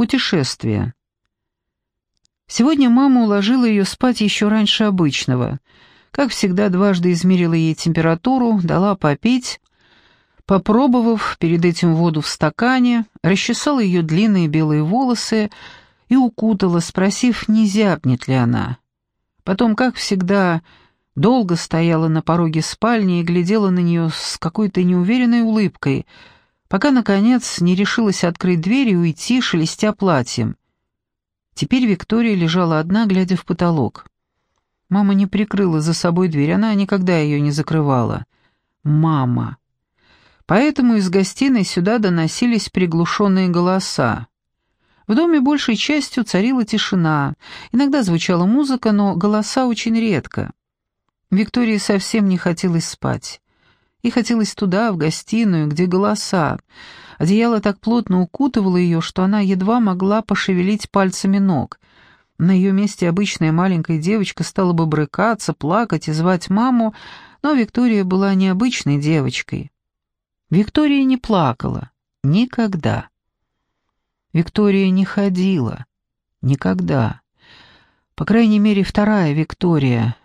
Путешествие. Сегодня мама уложила ее спать еще раньше обычного. Как всегда, дважды измерила ей температуру, дала попить, попробовав перед этим воду в стакане, расчесала ее длинные белые волосы и укутала, спросив, не зябнет ли она. Потом, как всегда, долго стояла на пороге спальни и глядела на нее с какой-то неуверенной улыбкой, пока, наконец, не решилась открыть дверь и уйти, шелестя платьем. Теперь Виктория лежала одна, глядя в потолок. Мама не прикрыла за собой дверь, она никогда ее не закрывала. Мама. Поэтому из гостиной сюда доносились приглушенные голоса. В доме большей частью царила тишина. Иногда звучала музыка, но голоса очень редко. Виктории совсем не хотелось спать. И хотелось туда, в гостиную, где голоса. Одеяло так плотно укутывало ее, что она едва могла пошевелить пальцами ног. На ее месте обычная маленькая девочка стала бы брыкаться, плакать и звать маму, но Виктория была необычной девочкой. Виктория не плакала. Никогда. Виктория не ходила. Никогда. По крайней мере, вторая Виктория.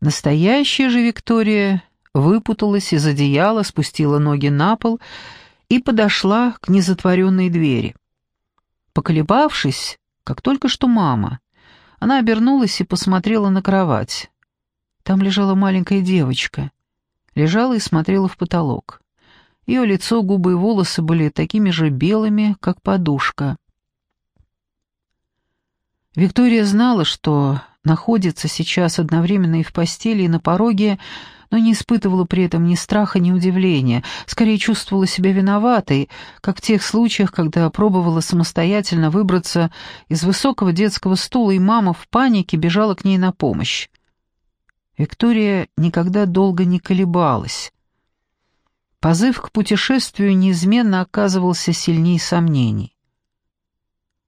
Настоящая же Виктория выпуталась из одеяла, спустила ноги на пол и подошла к незатворенной двери. Поколебавшись, как только что мама, она обернулась и посмотрела на кровать. Там лежала маленькая девочка. Лежала и смотрела в потолок. Ее лицо, губы и волосы были такими же белыми, как подушка. Виктория знала, что находится сейчас одновременно и в постели, и на пороге, но не испытывала при этом ни страха, ни удивления, скорее чувствовала себя виноватой, как в тех случаях, когда пробовала самостоятельно выбраться из высокого детского стула, и мама в панике бежала к ней на помощь. Виктория никогда долго не колебалась. Позыв к путешествию неизменно оказывался сильней сомнений.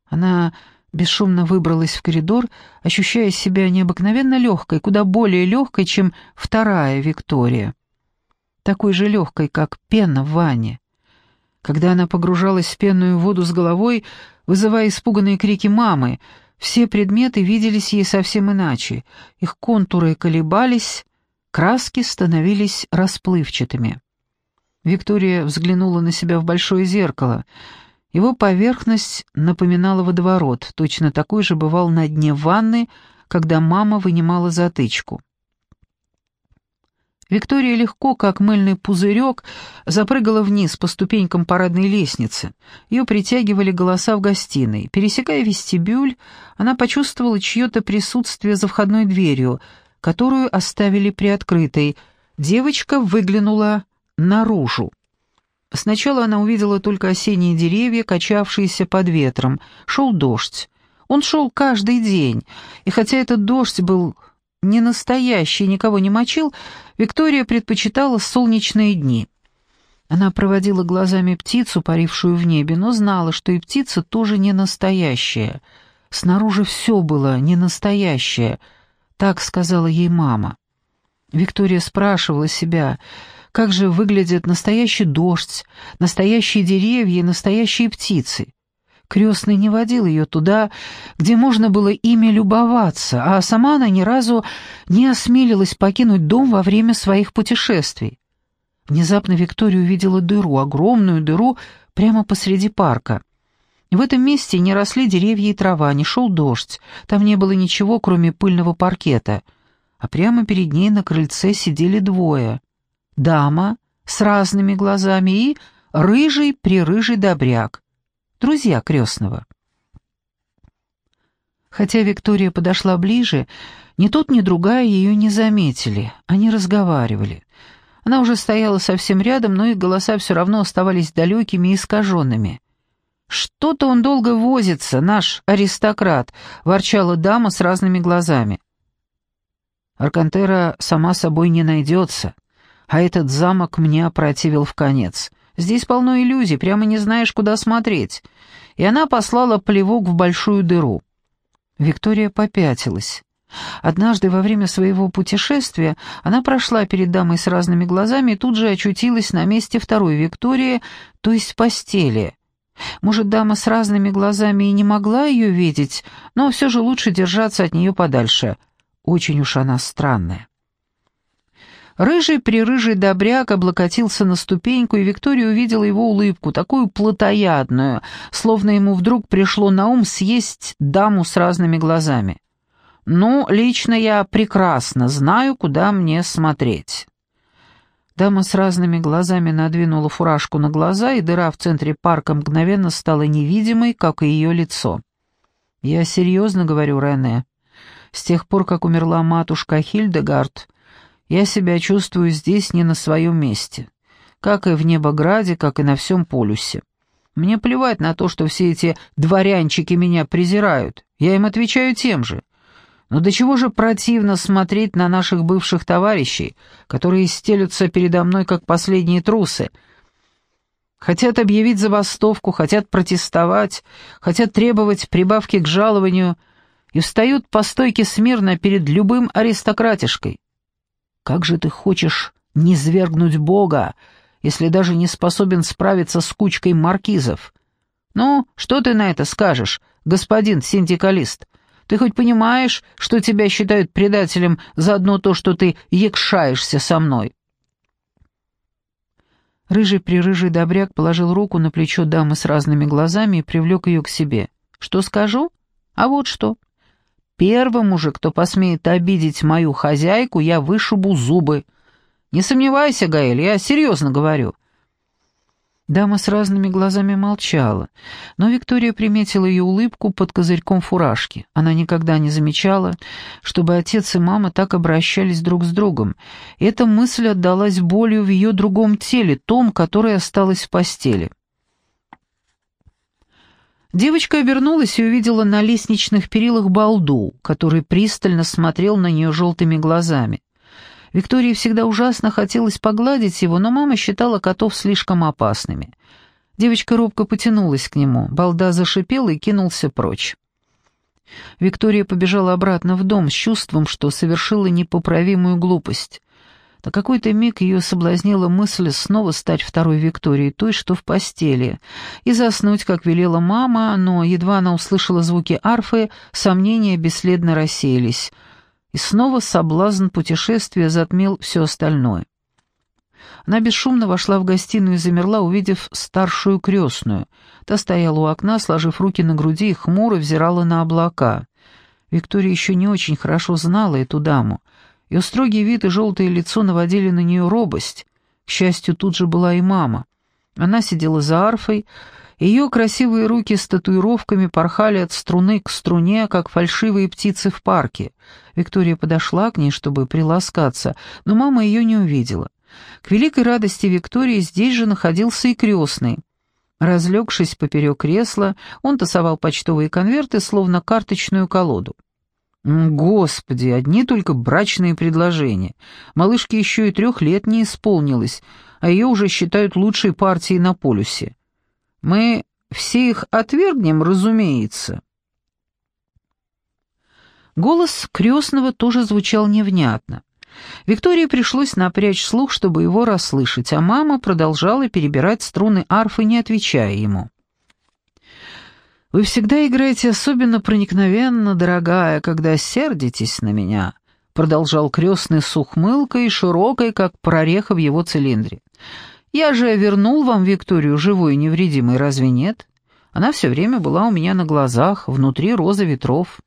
Она бесшумно выбралась в коридор, ощущая себя необыкновенно легкой, куда более легкой, чем вторая Виктория. Такой же легкой, как пена в ванне. Когда она погружалась в пенную воду с головой, вызывая испуганные крики мамы, все предметы виделись ей совсем иначе. Их контуры колебались, краски становились расплывчатыми. Виктория взглянула на себя в большое зеркало. Его поверхность напоминала водоворот, точно такой же бывал на дне ванны, когда мама вынимала затычку. Виктория легко, как мыльный пузырек, запрыгала вниз по ступенькам парадной лестницы. Ее притягивали голоса в гостиной. Пересекая вестибюль, она почувствовала чье-то присутствие за входной дверью, которую оставили приоткрытой. Девочка выглянула наружу. Сначала она увидела только осенние деревья, качавшиеся под ветром. Шел дождь. Он шел каждый день, и хотя этот дождь был не настоящий, никого не мочил, Виктория предпочитала солнечные дни. Она проводила глазами птицу, парившую в небе, но знала, что и птица тоже не настоящая. Снаружи все было не настоящее, так сказала ей мама. Виктория спрашивала себя, как же выглядит настоящий дождь, настоящие деревья и настоящие птицы. Крестный не водил ее туда, где можно было ими любоваться, а сама она ни разу не осмелилась покинуть дом во время своих путешествий. Внезапно Виктория увидела дыру, огромную дыру, прямо посреди парка. В этом месте не росли деревья и трава, не шел дождь, там не было ничего, кроме пыльного паркета, а прямо перед ней на крыльце сидели двое дама с разными глазами и рыжий-прирыжий добряк, друзья крестного. Хотя Виктория подошла ближе, ни тот, ни другая ее не заметили, они разговаривали. Она уже стояла совсем рядом, но их голоса все равно оставались далекими и искаженными. «Что-то он долго возится, наш аристократ», — ворчала дама с разными глазами. «Аркантера сама собой не найдется а этот замок мне опротивил в конец. Здесь полно иллюзий, прямо не знаешь, куда смотреть. И она послала плевок в большую дыру. Виктория попятилась. Однажды во время своего путешествия она прошла перед дамой с разными глазами и тут же очутилась на месте второй Виктории, то есть в постели. Может, дама с разными глазами и не могла ее видеть, но все же лучше держаться от нее подальше. Очень уж она странная. Рыжий-прирыжий добряк облокотился на ступеньку, и Виктория увидела его улыбку, такую плотоядную, словно ему вдруг пришло на ум съесть даму с разными глазами. «Ну, лично я прекрасно знаю, куда мне смотреть». Дама с разными глазами надвинула фуражку на глаза, и дыра в центре парка мгновенно стала невидимой, как и ее лицо. «Я серьезно говорю, Рене. С тех пор, как умерла матушка Хильдегард, я себя чувствую здесь не на своем месте, как и в Небограде, как и на всем полюсе. Мне плевать на то, что все эти дворянчики меня презирают. Я им отвечаю тем же. Но до чего же противно смотреть на наших бывших товарищей, которые стелются передо мной как последние трусы. Хотят объявить забастовку, хотят протестовать, хотят требовать прибавки к жалованию и встают по стойке смирно перед любым аристократишкой. Как же ты хочешь не свергнуть Бога, если даже не способен справиться с кучкой маркизов? Ну, что ты на это скажешь, господин синдикалист? Ты хоть понимаешь, что тебя считают предателем за одно то, что ты якшаешься со мной?» Рыжий-прирыжий добряк положил руку на плечо дамы с разными глазами и привлек ее к себе. «Что скажу? А вот что. Первому же, кто посмеет обидеть мою хозяйку, я вышибу зубы. Не сомневайся, Гаэль, я серьезно говорю. Дама с разными глазами молчала, но Виктория приметила ее улыбку под козырьком фуражки. Она никогда не замечала, чтобы отец и мама так обращались друг с другом. Эта мысль отдалась болью в ее другом теле, том, которое осталось в постели. Девочка обернулась и увидела на лестничных перилах балду, который пристально смотрел на нее желтыми глазами. Виктории всегда ужасно хотелось погладить его, но мама считала котов слишком опасными. Девочка робко потянулась к нему, балда зашипел и кинулся прочь. Виктория побежала обратно в дом с чувством, что совершила непоправимую глупость. На какой-то миг ее соблазнила мысль снова стать второй Викторией, той, что в постели, и заснуть, как велела мама, но едва она услышала звуки арфы, сомнения бесследно рассеялись — и снова соблазн путешествия затмил все остальное. Она бесшумно вошла в гостиную и замерла, увидев старшую крестную. Та стояла у окна, сложив руки на груди и хмуро взирала на облака. Виктория еще не очень хорошо знала эту даму. Ее строгий вид и желтое лицо наводили на нее робость. К счастью, тут же была и мама. Она сидела за арфой, ее красивые руки с татуировками порхали от струны к струне, как фальшивые птицы в парке. Виктория подошла к ней, чтобы приласкаться, но мама ее не увидела. К великой радости Виктории здесь же находился и крестный. Разлегшись поперек кресла, он тасовал почтовые конверты, словно карточную колоду. Господи, одни только брачные предложения. Малышке еще и трех лет не исполнилось, а ее уже считают лучшей партией на полюсе. Мы все их отвергнем, разумеется». Голос крестного тоже звучал невнятно. Виктории пришлось напрячь слух, чтобы его расслышать, а мама продолжала перебирать струны арфы, не отвечая ему. «Вы всегда играете особенно проникновенно, дорогая, когда сердитесь на меня», продолжал крестный с ухмылкой, широкой, как прореха в его цилиндре. Я же вернул вам Викторию живой и невредимой, разве нет? Она все время была у меня на глазах, внутри роза ветров.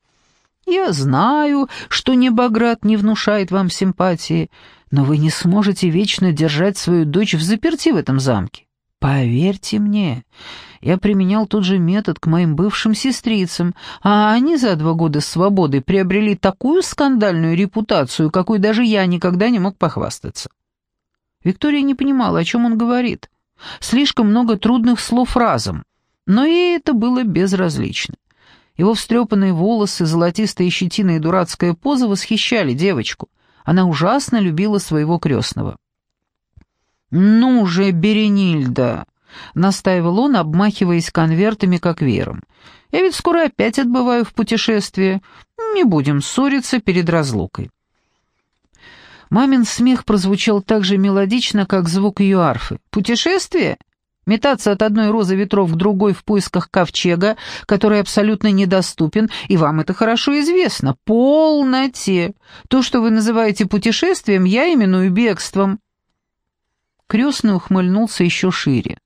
Я знаю, что Небоград не внушает вам симпатии, но вы не сможете вечно держать свою дочь в заперти в этом замке. Поверьте мне, я применял тот же метод к моим бывшим сестрицам, а они за два года свободы приобрели такую скандальную репутацию, какой даже я никогда не мог похвастаться. Виктория не понимала, о чем он говорит. Слишком много трудных слов разом, но ей это было безразлично. Его встрепанные волосы, золотистая щетина и дурацкая поза восхищали девочку. Она ужасно любила своего крестного. «Ну же, Беренильда!» — настаивал он, обмахиваясь конвертами, как вером. «Я ведь скоро опять отбываю в путешествие. Не будем ссориться перед разлукой». Мамин смех прозвучал так же мелодично, как звук ее арфы. «Путешествие? Метаться от одной розы ветров к другой в поисках ковчега, который абсолютно недоступен, и вам это хорошо известно. Полноте. То, что вы называете путешествием, я именую бегством. Крестный ухмыльнулся еще шире.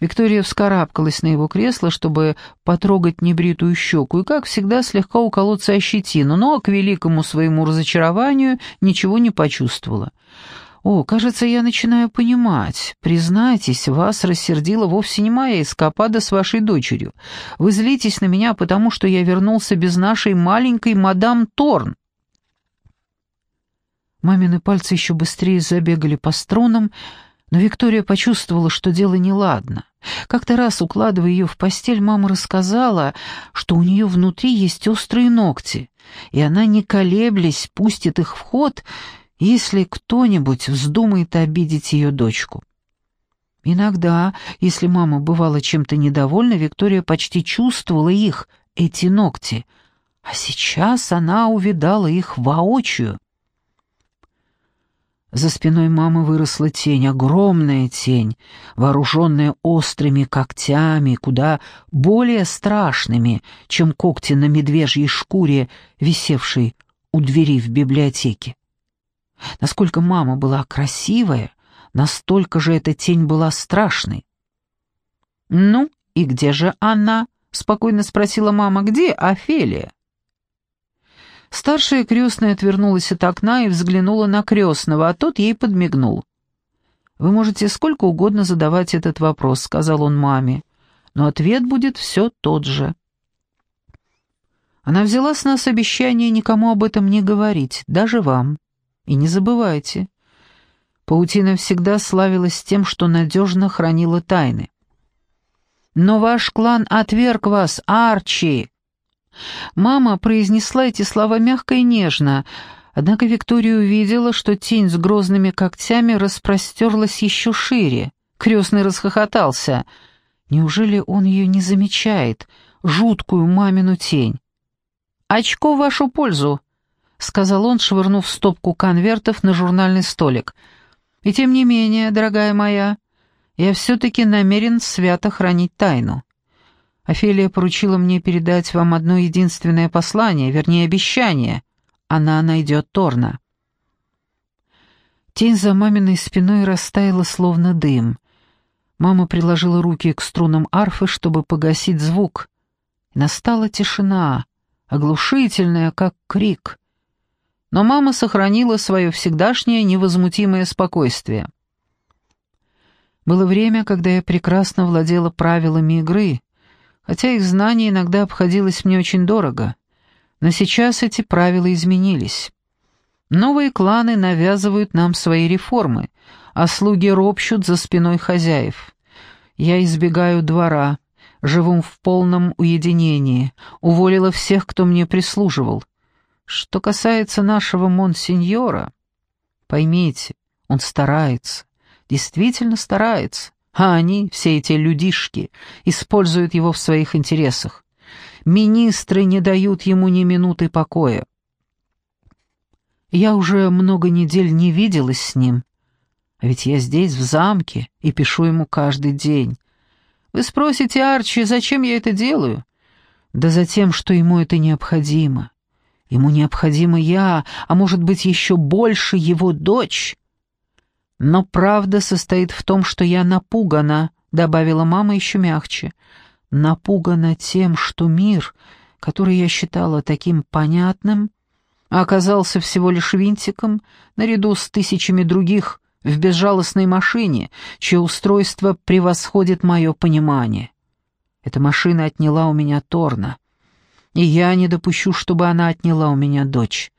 Виктория вскарабкалась на его кресло, чтобы потрогать небритую щеку, и, как всегда, слегка уколоться о щетину, но, к великому своему разочарованию, ничего не почувствовала. «О, кажется, я начинаю понимать. Признайтесь, вас рассердила вовсе не моя эскапада с вашей дочерью. Вы злитесь на меня, потому что я вернулся без нашей маленькой мадам Торн». Мамины пальцы еще быстрее забегали по струнам, но Виктория почувствовала, что дело неладно. Как-то раз, укладывая ее в постель, мама рассказала, что у нее внутри есть острые ногти, и она, не колеблясь, пустит их в ход, если кто-нибудь вздумает обидеть ее дочку. Иногда, если мама бывала чем-то недовольна, Виктория почти чувствовала их, эти ногти, а сейчас она увидала их воочию. За спиной мамы выросла тень, огромная тень, вооруженная острыми когтями, куда более страшными, чем когти на медвежьей шкуре, висевшей у двери в библиотеке. Насколько мама была красивая, настолько же эта тень была страшной. «Ну, и где же она?» — спокойно спросила мама. «Где Офелия?» Старшая крестная отвернулась от окна и взглянула на крестного, а тот ей подмигнул. «Вы можете сколько угодно задавать этот вопрос», — сказал он маме, «но ответ будет все тот же». Она взяла с нас обещание никому об этом не говорить, даже вам. И не забывайте, паутина всегда славилась тем, что надежно хранила тайны. «Но ваш клан отверг вас, Арчи!» Мама произнесла эти слова мягко и нежно, однако Виктория увидела, что тень с грозными когтями распростерлась еще шире. Крестный расхохотался. Неужели он ее не замечает, жуткую мамину тень? «Очко в вашу пользу», — сказал он, швырнув стопку конвертов на журнальный столик. «И тем не менее, дорогая моя, я все-таки намерен свято хранить тайну. Офелия поручила мне передать вам одно единственное послание, вернее, обещание. Она найдет Торна». Тень за маминой спиной растаяла, словно дым. Мама приложила руки к струнам арфы, чтобы погасить звук. Настала тишина, оглушительная, как крик. Но мама сохранила свое всегдашнее невозмутимое спокойствие. Было время, когда я прекрасно владела правилами игры, хотя их знание иногда обходилось мне очень дорого. Но сейчас эти правила изменились. Новые кланы навязывают нам свои реформы, а слуги ропщут за спиной хозяев. Я избегаю двора, живу в полном уединении, уволила всех, кто мне прислуживал. Что касается нашего монсеньора, поймите, он старается, действительно старается а они, все эти людишки, используют его в своих интересах. Министры не дают ему ни минуты покоя. Я уже много недель не виделась с ним, а ведь я здесь, в замке, и пишу ему каждый день. Вы спросите, Арчи, зачем я это делаю? Да за тем, что ему это необходимо. Ему необходима я, а может быть еще больше его дочь. «Но правда состоит в том, что я напугана», — добавила мама еще мягче. «Напугана тем, что мир, который я считала таким понятным, оказался всего лишь винтиком наряду с тысячами других в безжалостной машине, чье устройство превосходит мое понимание. Эта машина отняла у меня Торна, и я не допущу, чтобы она отняла у меня дочь.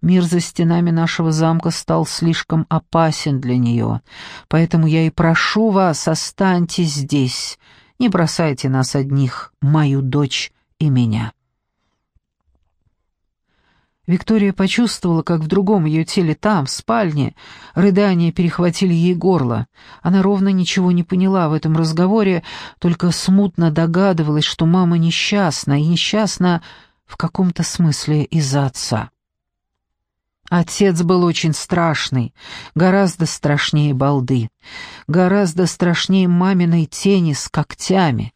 Мир за стенами нашего замка стал слишком опасен для нее, поэтому я и прошу вас, останьтесь здесь, не бросайте нас одних, мою дочь и меня». Виктория почувствовала, как в другом ее теле там, в спальне, рыдания перехватили ей горло. Она ровно ничего не поняла в этом разговоре, только смутно догадывалась, что мама несчастна, и несчастна в каком-то смысле из-за отца. Отец был очень страшный, гораздо страшнее балды, гораздо страшнее маминой тени с когтями.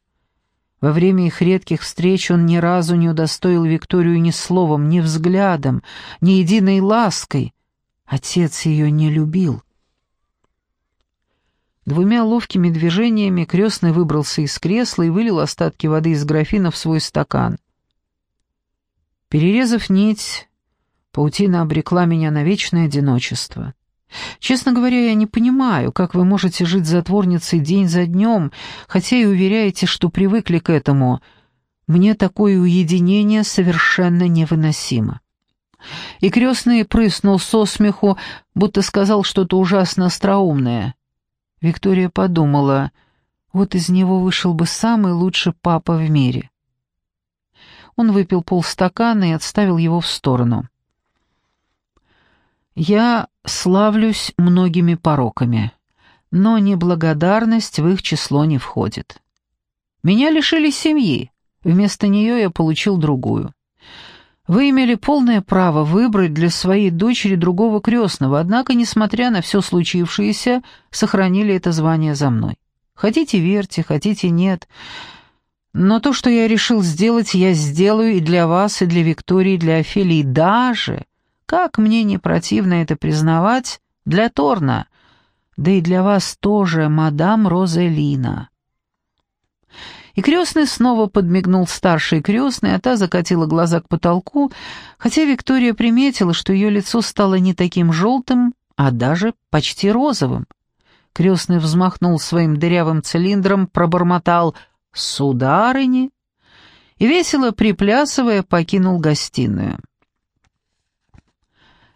Во время их редких встреч он ни разу не удостоил Викторию ни словом, ни взглядом, ни единой лаской. Отец ее не любил. Двумя ловкими движениями крестный выбрался из кресла и вылил остатки воды из графина в свой стакан. Перерезав нить, Паутина обрекла меня на вечное одиночество. Честно говоря, я не понимаю, как вы можете жить затворницей день за днем, хотя и уверяете, что привыкли к этому. Мне такое уединение совершенно невыносимо. И крестный прыснул со смеху, будто сказал что-то ужасно остроумное. Виктория подумала, вот из него вышел бы самый лучший папа в мире. Он выпил полстакана и отставил его в сторону. Я славлюсь многими пороками, но неблагодарность в их число не входит. Меня лишили семьи, вместо нее я получил другую. Вы имели полное право выбрать для своей дочери другого крестного, однако, несмотря на все случившееся, сохранили это звание за мной. Хотите верьте, хотите нет. Но то, что я решил сделать, я сделаю и для вас, и для Виктории, и для Офелии, даже как мне не противно это признавать, для Торна, да и для вас тоже, мадам Розелина. И крестный снова подмигнул старшей крестной, а та закатила глаза к потолку, хотя Виктория приметила, что ее лицо стало не таким желтым, а даже почти розовым. Крестный взмахнул своим дырявым цилиндром, пробормотал «Сударыни!» и, весело приплясывая, покинул гостиную.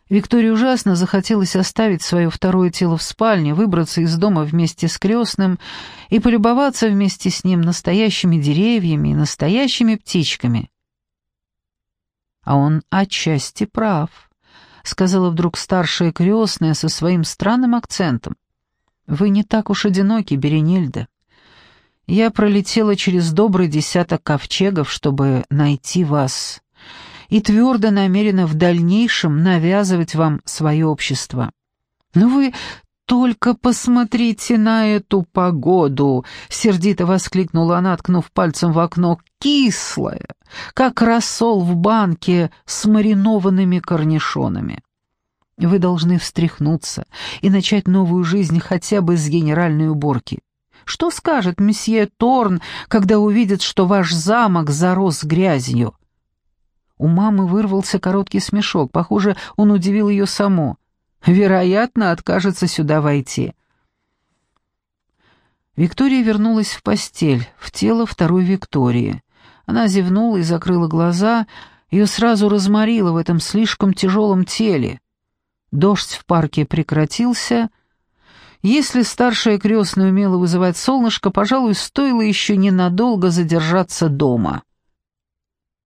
Виктории ужасно захотелось оставить свое второе тело в спальне, выбраться из дома вместе с крестным и полюбоваться вместе с ним настоящими деревьями и настоящими птичками. А он отчасти прав, сказала вдруг старшая крестная со своим странным акцентом. Вы не так уж одиноки, Беренильда. Я пролетела через добрый десяток ковчегов, чтобы найти вас и твердо намерена в дальнейшем навязывать вам свое общество. Но вы только посмотрите на эту погоду!» — сердито воскликнула она, ткнув пальцем в окно. «Кислая, как рассол в банке с маринованными корнишонами. Вы должны встряхнуться и начать новую жизнь хотя бы с генеральной уборки. Что скажет месье Торн, когда увидит, что ваш замок зарос грязью?» У мамы вырвался короткий смешок. Похоже, он удивил ее саму. Вероятно, откажется сюда войти. Виктория вернулась в постель, в тело второй Виктории. Она зевнула и закрыла глаза, ее сразу разморило в этом слишком тяжелом теле. Дождь в парке прекратился. Если старшая крестная умела вызывать солнышко, пожалуй, стоило еще ненадолго задержаться дома.